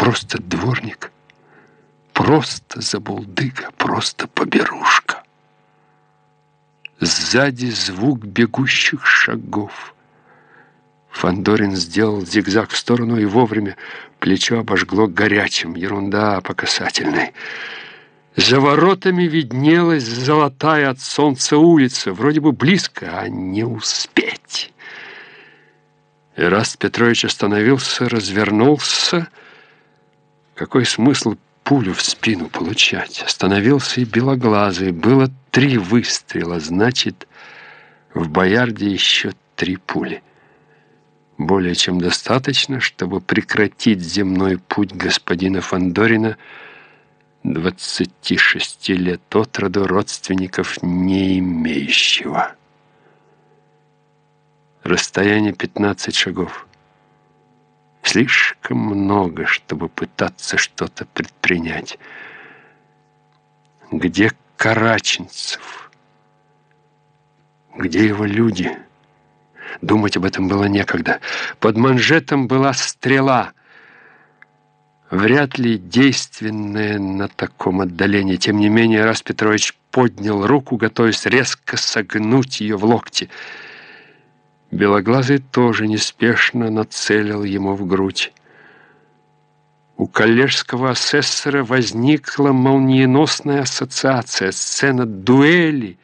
просто дворник, просто забулдыга, просто поберушка. Сзади звук бегущих шагов. Фандорин сделал зигзаг в сторону и вовремя плечо обожгло горячим. Ерунда по касательной. За воротами виднелась золотая от солнца улица, вроде бы близко, а не успеть. Ираст Петрович остановился, развернулся. Какой смысл пулю в спину получать? Остановился и белоглазый. Было три выстрела, значит, в Боярде еще три пули. Более чем достаточно, чтобы прекратить земной путь господина Фандорина, 26 лет от роду родственников не имеющего. Расстояние 15 шагов. Слишком много, чтобы пытаться что-то предпринять. Где Караченцев? Где его люди? Думать об этом было некогда. Под манжетом была стрела — вряд ли действенное на таком отдалении. Тем не менее, раз Петрович поднял руку, готовясь резко согнуть ее в локте. Белоглазый тоже неспешно нацелил ему в грудь. У коллежского асессора возникла молниеносная ассоциация, сцена дуэли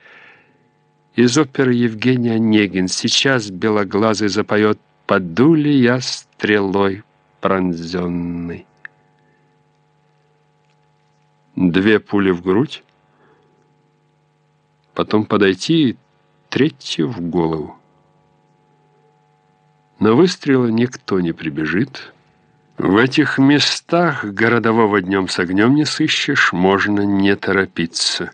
из оперы Евгения Онегин. Сейчас Белоглазый запоет «Подули я стрелой пронзенный». Две пули в грудь, потом подойти и третью в голову. На выстрелы никто не прибежит. В этих местах городового днем с огнем не сыщешь, можно не торопиться.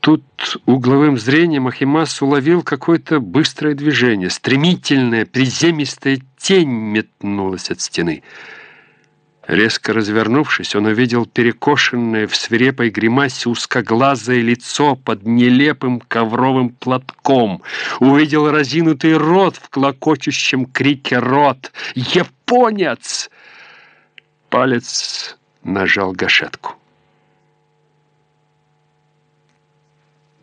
Тут угловым зрением Ахимас уловил какое-то быстрое движение. Стремительная, приземистая тень метнулась от стены — Резко развернувшись, он увидел перекошенное в свирепой гримасе узкоглазое лицо под нелепым ковровым платком. Увидел разинутый рот в клокочущем крике «Рот! Японец!» Палец нажал гашетку.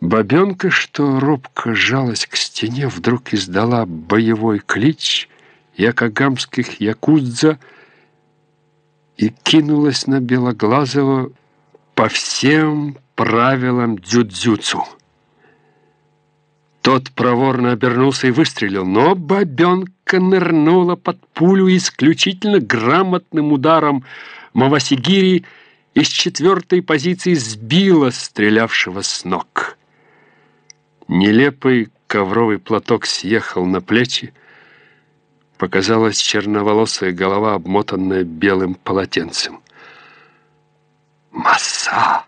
Бабенка, что робко жалась к стене, вдруг издала боевой клич якогамских якудза — и кинулась на Белоглазого по всем правилам дзюдзюцу. Тот проворно обернулся и выстрелил, но бабенка нырнула под пулю исключительно грамотным ударом Мавасигири из четвертой позиции сбила стрелявшего с ног. Нелепый ковровый платок съехал на плечи, показалась черноволосая голова, обмотанная белым полотенцем. «Масса!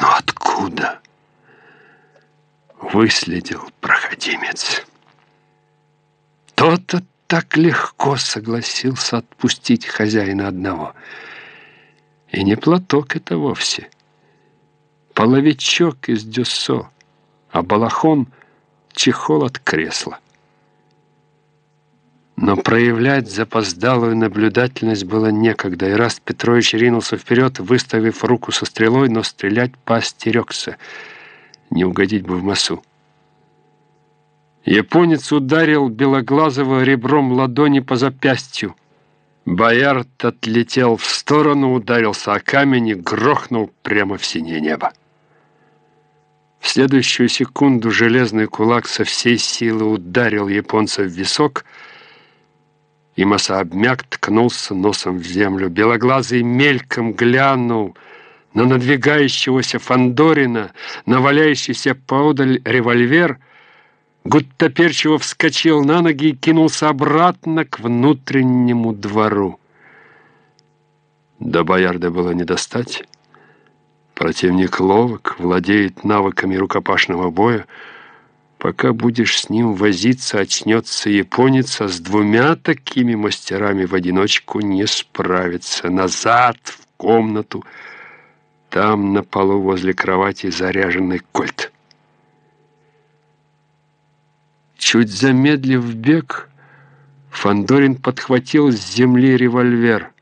Но откуда?» Выследил проходимец. Тот-то так легко согласился отпустить хозяина одного. И не платок это вовсе. Половичок из дюссо, а балахон — чехол от кресла. Но проявлять запоздалую наблюдательность было некогда, и раз Петрович ринулся вперед, выставив руку со стрелой, но стрелять поостерегся, не угодить бы в массу. Японец ударил Белоглазого ребром ладони по запястью. Боярд отлетел в сторону, ударился о камень и грохнул прямо в синее небо. В следующую секунду железный кулак со всей силы ударил японца в висок — и Маса обмяк, ткнулся носом в землю. Белоглазый мельком глянул на надвигающегося Фандорина, на валяющийся поодаль револьвер, Гуттаперчиво вскочил на ноги и кинулся обратно к внутреннему двору. До Боярда было не достать. Противник ловок, владеет навыками рукопашного боя, Пока будешь с ним возиться, очнется японец, а с двумя такими мастерами в одиночку не справится. Назад, в комнату. Там на полу возле кровати заряженный кольт. Чуть замедлив бег, Фандорин подхватил с земли револьвер.